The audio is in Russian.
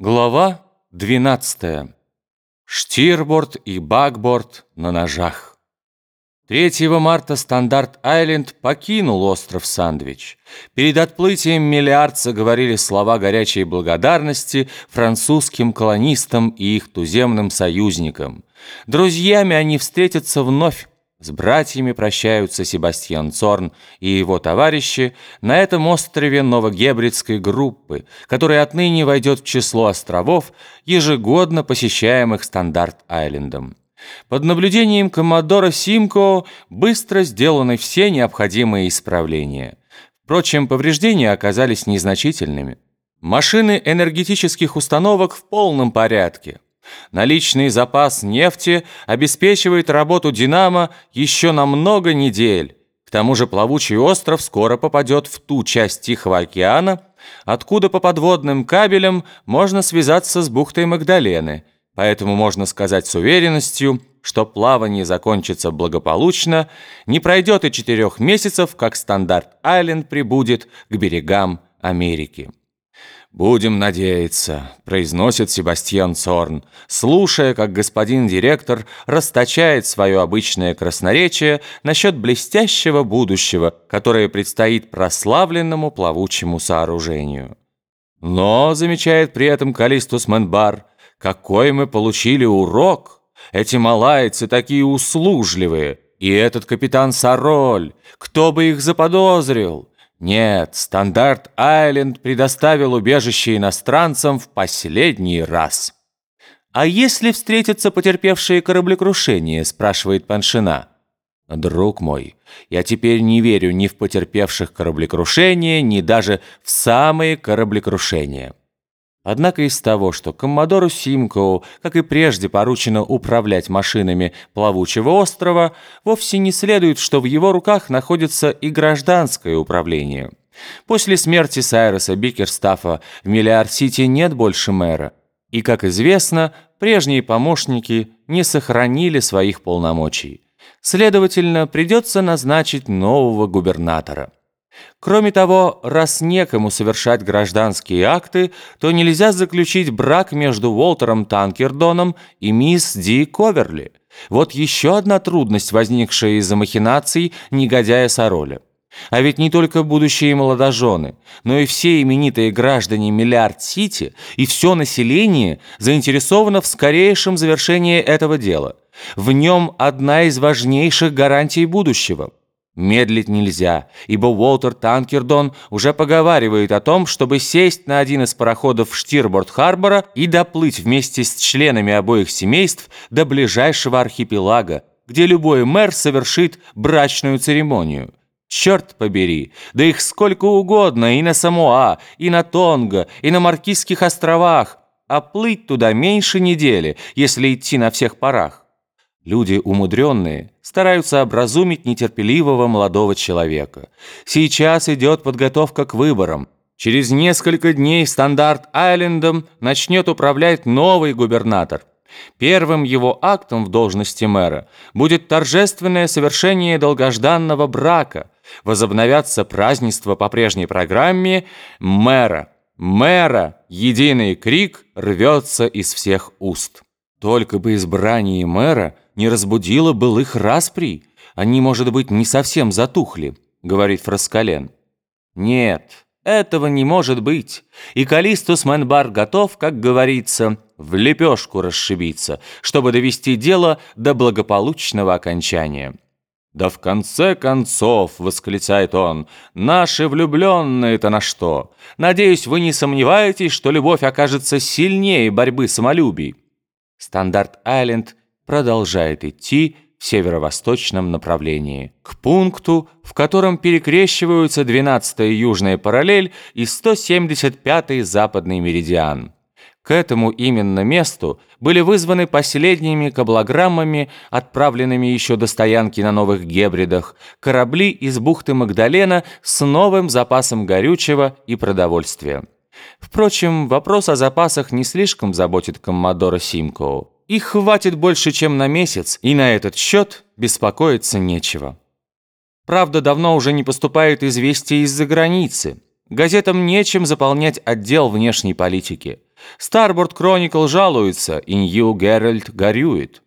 Глава 12. Штирборд и бакборд на ножах. 3 марта Стандарт-Айленд покинул остров Сандвич. Перед отплытием миллиардца говорили слова горячей благодарности французским колонистам и их туземным союзникам. Друзьями они встретятся вновь, с братьями прощаются Себастьян Цорн и его товарищи на этом острове Новогебридской группы, который отныне войдет в число островов, ежегодно посещаемых Стандарт-Айлендом. Под наблюдением коммодора Симко быстро сделаны все необходимые исправления. Впрочем, повреждения оказались незначительными. Машины энергетических установок в полном порядке – Наличный запас нефти обеспечивает работу «Динамо» еще на много недель. К тому же плавучий остров скоро попадет в ту часть Тихого океана, откуда по подводным кабелям можно связаться с бухтой Магдалены. Поэтому можно сказать с уверенностью, что плавание закончится благополучно, не пройдет и четырех месяцев, как Стандарт-Айленд прибудет к берегам Америки. «Будем надеяться», — произносит Себастьян Цорн, слушая, как господин директор расточает свое обычное красноречие насчет блестящего будущего, которое предстоит прославленному плавучему сооружению. «Но», — замечает при этом Калистус Менбар, — «какой мы получили урок! Эти малайцы такие услужливые!» И этот капитан Сароль, кто бы их заподозрил? Нет, Стандарт-Айленд предоставил убежище иностранцам в последний раз. «А если встретятся потерпевшие кораблекрушение?» – спрашивает Паншина. «Друг мой, я теперь не верю ни в потерпевших кораблекрушение, ни даже в самые кораблекрушения». Однако из того, что коммодору Симкоу, как и прежде, поручено управлять машинами плавучего острова, вовсе не следует, что в его руках находится и гражданское управление. После смерти Сайроса Бикерстафа в Миллиард-Сити нет больше мэра. И, как известно, прежние помощники не сохранили своих полномочий. Следовательно, придется назначить нового губернатора. Кроме того, раз некому совершать гражданские акты, то нельзя заключить брак между Уолтером Танкердоном и мисс Ди Коверли. Вот еще одна трудность, возникшая из-за махинаций негодяя Сароля. А ведь не только будущие молодожены, но и все именитые граждане Миллиард-Сити и все население заинтересовано в скорейшем завершении этого дела. В нем одна из важнейших гарантий будущего – Медлить нельзя, ибо Уолтер Танкердон уже поговаривает о том, чтобы сесть на один из пароходов Штирборд-Харбора и доплыть вместе с членами обоих семейств до ближайшего архипелага, где любой мэр совершит брачную церемонию. Черт побери, да их сколько угодно и на Самоа, и на Тонго, и на Маркизских островах, а плыть туда меньше недели, если идти на всех парах. Люди умудренные стараются образумить нетерпеливого молодого человека. Сейчас идет подготовка к выборам. Через несколько дней Стандарт-Айлендом начнет управлять новый губернатор. Первым его актом в должности мэра будет торжественное совершение долгожданного брака. Возобновятся празднества по прежней программе мэра. Мэра! Единый крик рвется из всех уст. Только бы избрание мэра – не разбудила былых распри. Они, может быть, не совсем затухли», — говорит Фраскален. «Нет, этого не может быть. И Калистус Менбар готов, как говорится, в лепешку расшибиться, чтобы довести дело до благополучного окончания». «Да в конце концов», — восклицает он, — «наши влюбленные-то на что? Надеюсь, вы не сомневаетесь, что любовь окажется сильнее борьбы самолюбий». Стандарт-Айленд продолжает идти в северо-восточном направлении, к пункту, в котором перекрещиваются 12-я южная параллель и 175-й западный меридиан. К этому именно месту были вызваны последними каблограммами, отправленными еще до стоянки на Новых Гебридах, корабли из бухты Магдалена с новым запасом горючего и продовольствия. Впрочем, вопрос о запасах не слишком заботит коммодора Симкоу. Их хватит больше, чем на месяц, и на этот счет беспокоиться нечего. Правда, давно уже не поступают известия из-за границы. Газетам нечем заполнять отдел внешней политики. Старборд Кроникл жалуется, и Нью Геральт горюет.